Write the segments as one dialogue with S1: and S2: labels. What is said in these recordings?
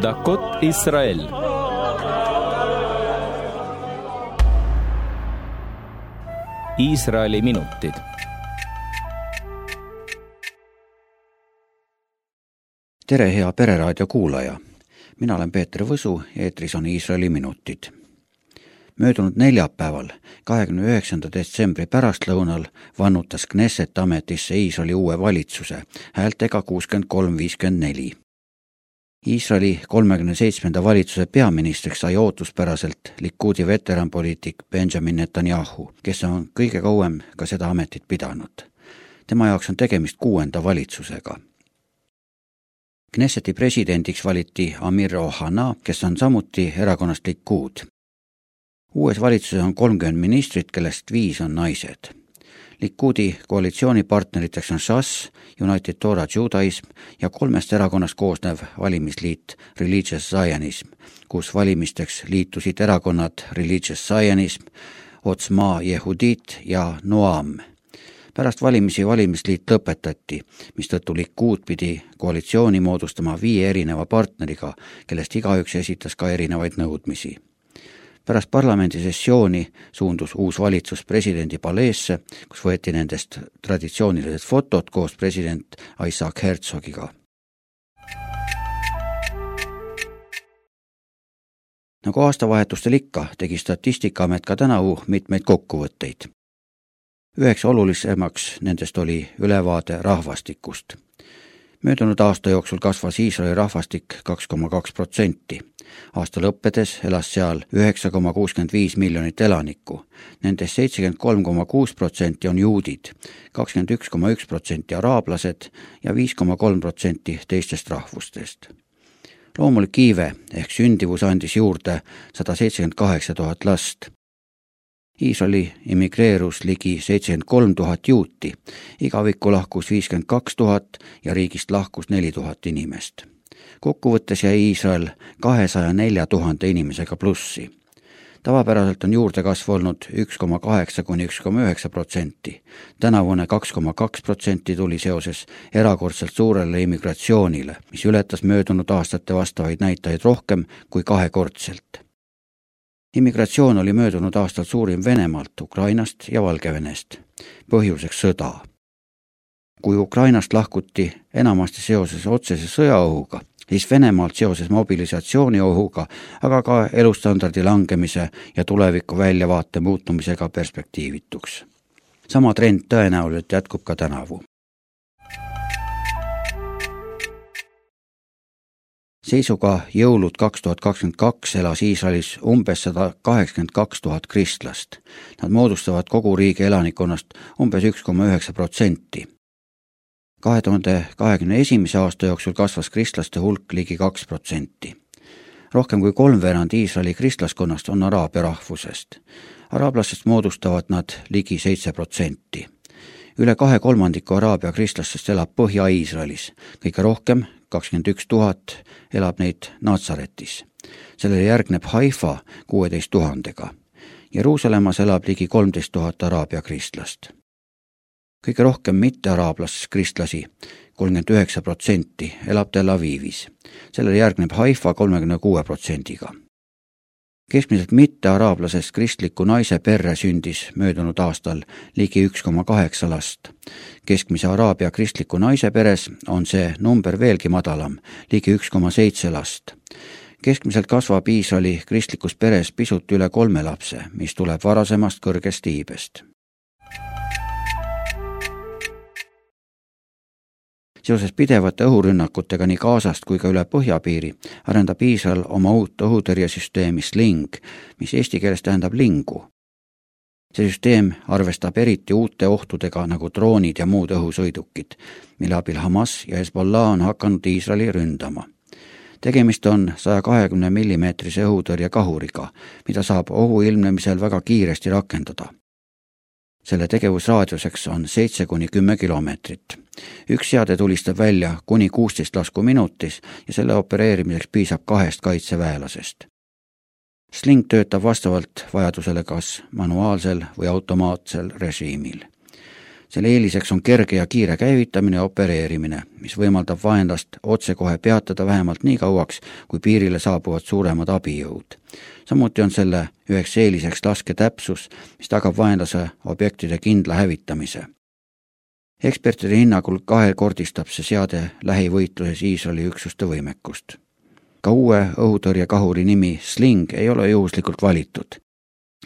S1: דקות ישראל Iisraeli minutid.
S2: tere, hea Pereraadio kuulaja. mina olen Peeter Võsu, eetris on Iisraeli minutid. möödunud neljapäeval, kahekümne üheksanda detsembri pärastlõunal vannutas Knesset ametisse Iisraeli uue valitsuse häältega kuuskümmend kolm, viiskümmend neli Iisraeli kolmekümne seitsmenda valitsuse peaministriks sai ootuspäraselt Likudi veteranpoliitik Benjamin Netanyahu, kes on kõige kauem ka seda ametit pidanud. tema jaoks on tegemist kuuenda valitsusega. Knesseti presidendiks valiti Amir Ohana, kes on samuti erakonnast Likud. uues valitsuses on kolmkümmend ministrit, kellest viis on naised Likudi koalitsioonipartneriteks on Shas, United Torah Judaism ja kolmest erakonnast koosnev valimisliit Religious Zionism, kus valimisteks liitusid erakonnad Religious Zionism, Otsma Yehudit ja Noam. pärast valimisi valimisliit lõpetati, mistõttu Likud pidi koalitsiooni moodustama viie erineva partneriga, kellest igaüks esitas ka erinevaid nõudmisi pärast parlamendi sessiooni suundus uus valitsus presidendi paleesse, kus võeti nendest traditsioonilised fotod koos president Isaac Herzogiga. nagu aastavahetustel ikka, tegi Statistikaamet ka tänavu mitmeid kokkuvõtteid. üheks olulisemaks nendest oli ülevaade rahvastikust möödunud aasta jooksul kasvas Iisraeli rahvastik kaks koma kaks protsenti. aasta lõppedes elas seal üheksa koma kuuskümmend viis miljonit elanikku. Nendest seitsekümmend kolm koma kuus protsenti on juudid, kakskümmend üks koma üks protsenti araablased ja viis koma kolm protsenti teistest rahvustest loomulik iive ehk sündivus andis juurde sada seitsekümmend kaheksa tuhat last Iisraeli emigreerus ligi seitsekümmend kolm tuhat juuti, igavikku lahkus viiskümmend kaks tuhat ja riigist lahkus neli tuhat inimest. kokkuvõttes jäi Iisrael kahesaja nelja tuhande inimesega plussi. tavapäraselt on juurdekasv olnud üks koma kaheksa kuni üks koma üheksa protsenti. tänavune kaks koma kaks protsenti tuli seoses erakordselt suurele immigratsioonile, mis ületas möödunud aastate vastavaid näitajaid rohkem kui kahekordselt immigratsioon oli möödunud aastal suurim Venemaalt, Ukrainast ja Valgevenest. põhjuseks sõda. kui Ukrainast lahkuti enamasti seoses otsese sõjaohuga, siis Venemaalt seoses mobilisatsiooniohuga, aga ka elustandardi langemise ja tuleviku väljavaate muutumisega perspektiivituks. sama trend tõenäoliselt jätkub ka tänavu seisuga jõulud kaks tuhat kakskümmend kaks elas Iisraelis umbes sada kaheksakümmend kaks tuhat kristlast. Nad moodustavad kogu riigi elanikkonnast umbes üks koma üheksa protsenti. kahe tuhande kahekümne esimese aasta jooksul kasvas kristlaste hulk ligi kaks protsenti. rohkem kui kolmveerand Iisraeli kristlaskonnast on araabia rahvusest. araablastest moodustavad nad ligi seitse protsenti üle kahe kolmandiku araabia kristlastest elab Põhja-Iisraelis, kõige rohkem kakskümmend üks tuhat elab neid Naatsaretis. sellele järgneb Haifa kuueteist tuhandega. Jeruusalemmas elab ligi kolmteist tuhat araabia kristlast. kõige rohkem mittearaablastest kristlasi, kolmkümmend üheksa protsenti, elab Tel Avivis. sellele järgneb Haifa kolmekümne kuue protsendiga keskmiselt mittearaablasest kristliku naise perre sündis möödunud aastal ligi üks koma kaheksa last. keskmise araabia kristliku naise peres on see number veelgi madalam, ligi üks koma seitse last. keskmiselt kasvab Iisraeli kristlikus peres pisut üle kolme lapse, mis tuleb varasemast kõrgest iibest seoses pidevate õhurünnakutega nii Gazast kui ka üle põhjapiiri arendab Iisrael oma uut õhutõrjesüsteemi Sling, mis eesti keeles tähendab lingu. see süsteem arvestab eriti uute ohtudega nagu droonid ja muud õhusõidukid, mille abil Hamas ja Hezbollah on hakanud Iisraeli ründama tegemist on saja kahekümne millimeetrise õhutõrjekahuriga, mida saab ohu ilmnemisel väga kiiresti rakendada selle tegevusraadiuseks on seitse kuni kümme kilomeetrit. üks seade tulistab välja kuni kuusteist lasku minutis ja selle opereerimiseks piisab kahest kaitseväelasest. Sling töötab vastavalt vajadusele kas manuaalsel või automaatsel režiimil. Selle eeliseks on kerge ja kiire käivitamine ja opereerimine, mis võimaldab vaenlast otsekohe peatada vähemalt nii kauaks, kui piirile saabuvad suuremad abijõud. samuti on selle üheks eeliseks lasketäpsus, mis tagab vaenlase objektide kindla hävitamise. ekspertide hinnangul kahekordistab see seade lähivõitluses Iisraeli üksuste võimekust. ka uue õhutõrjekahuri nimi Sling ei ole juhuslikult valitud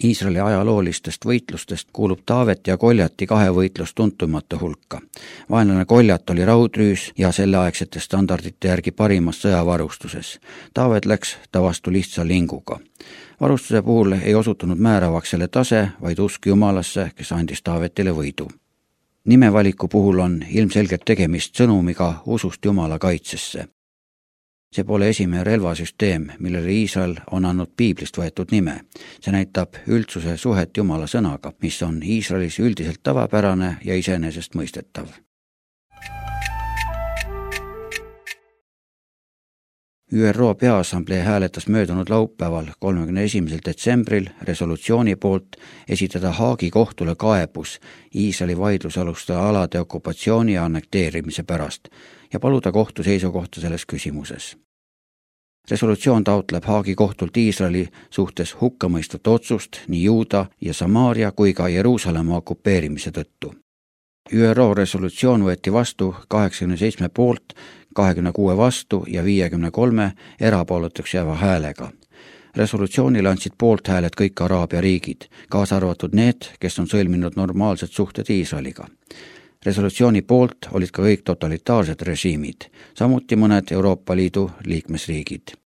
S2: Iisraeli ajaloolistest võitlustest kuulub Taaveti ja Koljati kahevõitlus tuntumate hulka. vaenlane Koljat oli raudrüüs ja selleaegsete standardite järgi parimas sõjavarustuses. Taavet läks ta vastu lihtsa linguga. varustuse puhul ei osutunud määravaks selle tase, vaid usk Jumalasse, kes andis Taavetile võidu. nimevaliku puhul on ilmselgelt tegemist sõnumiga usust Jumala kaitsesse see pole esimene relvasüsteem, millele Iisrael on andnud piiblist võetud nime. see näitab üldsuse suhet Jumala sõnaga, mis on Iisraelis üldiselt tavapärane ja iseenesestmõistetav. ÜRO Peaassamblee hääletas möödunud laupäeval, kolmekümne esimesel detsembril resolutsiooni poolt esitada Haagi kohtule kaebus Iisraeli vaidlusaluste alade okupatsiooni ja annekteerimise pärast ja paluda kohtu seisukohta selles küsimuses resolutsioon taotleb Haagi kohtult Iisraeli suhtes hukkamõistvat otsust nii Juuda ja Samaaria kui ka Jeruusalemma okupeerimise tõttu. ÜRO resolutsioon võeti vastu kaheksakümne seitsme poolt, kahekümne kuue vastu ja viiekümne kolme erapooletuks jääva häälega. resolutsioonile andsid poolthääled kõik Araabia riigid, kaasa arvatud need, kes on sõlminud normaalsed suhted Iisraeliga resolutsiooni poolt olid ka kõik totalitaarsed režiimid, samuti mõned Euroopa Liidu liikmesriigid.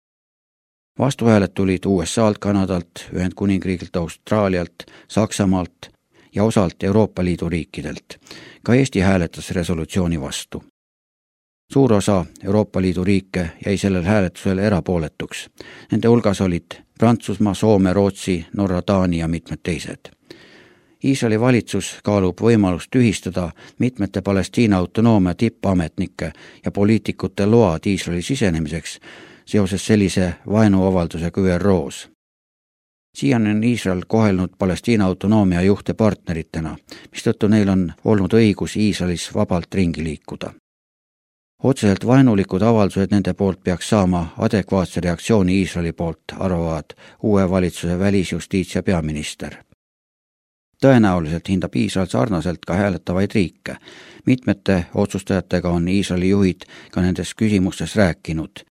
S2: vastuhääled tulid USA-lt, Kanadalt, Ühendkuningriigilt, Austraalialt, Saksamaalt ja osalt Euroopa Liidu riikidelt. ka Eesti hääletas resolutsiooni vastu. Suur osa Euroopa Liidu riike jäi sellel hääletusel erapooletuks. Nende hulgas olid Prantsusmaa, Soome, Rootsi, Norra, Taani ja mitmed teised Iisraeli valitsus kaalub võimalust tühistada mitmete Palestiina autonoomia tippametnike ja poliitikute load Iisraeli sisenemiseks seoses sellise vaenuavaldusega ÜRO-s. siiani on Iisrael kohelnud Palestiina autonoomia juhte partneritena, mistõttu neil on olnud õigus Iisraelis vabalt ringi liikuda. Otseselt vaenulikud avaldused nende poolt peaks saama adekvaatse reaktsiooni Iisraeli poolt, arvavad uue valitsuse välisjustiits- ja peaminister tõenäoliselt hindab Iisrael sarnaselt ka hääletavaid riike. mitmete otsustajatega on Iisraeli juhid ka nendes küsimustes rääkinud.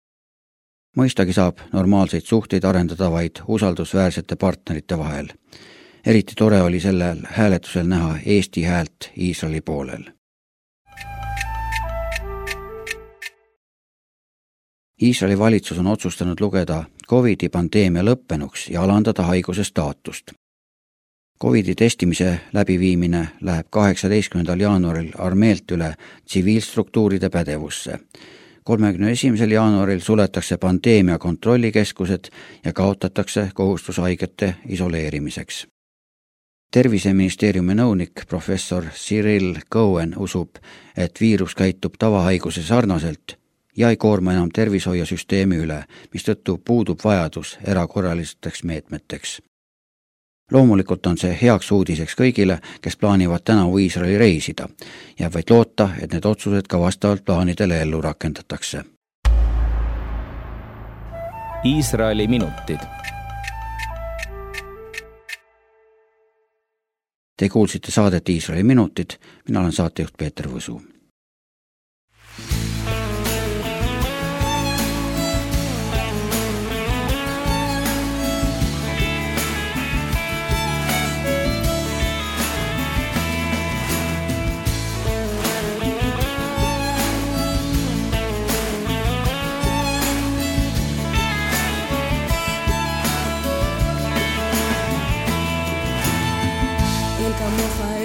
S2: mõistagi saab normaalseid suhteid arendada vaid usaldusväärsete partnerite vahel. eriti tore oli sellel hääletusel näha Eesti häält Iisraeli poolel. Iisraeli valitsus on otsustanud lugeda Covidi pandeemia lõppenuks ja alandada haiguse staatust Covidi testimise läbiviimine läheb kaheksateistkümnendal jaanuaril armeelt üle tsiviilstruktuuride pädevusse. kolmekümne esimesel jaanuaril suletakse pandeemia kontrollikeskused ja kaotatakse kohustus haigete isoleerimiseks. terviseministeeriumi nõunik professor Cyril Cohen usub, et viirus käitub tavahaiguse sarnaselt ja ei koorma enam tervishoiusüsteemi üle, mistõttu puudub vajadus erakorralisteks meetmeteks loomulikult on see heaks uudiseks kõigile, kes plaanivad tänavu Iisraeli reisida. jääb vaid loota, et need otsused ka vastavalt plaanidele ellu rakendatakse.
S1: Iisraeli minutid.
S2: Te kuulsite saadet Iisraeli minutid, mina olen saatejuht Peeter Võsu
S3: Một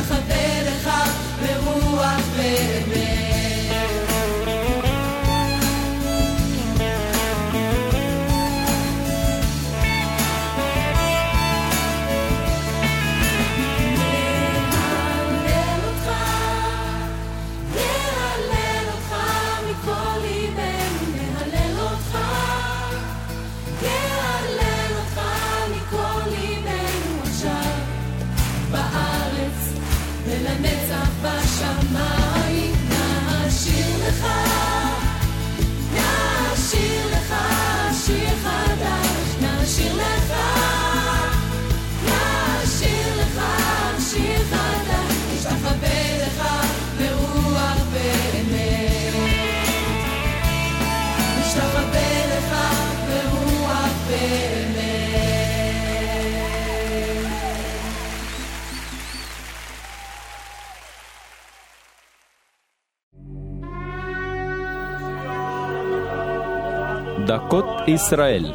S3: A cadeira
S1: Дакот, Израиль.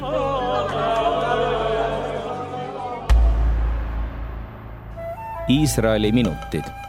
S1: Iisraeli minutid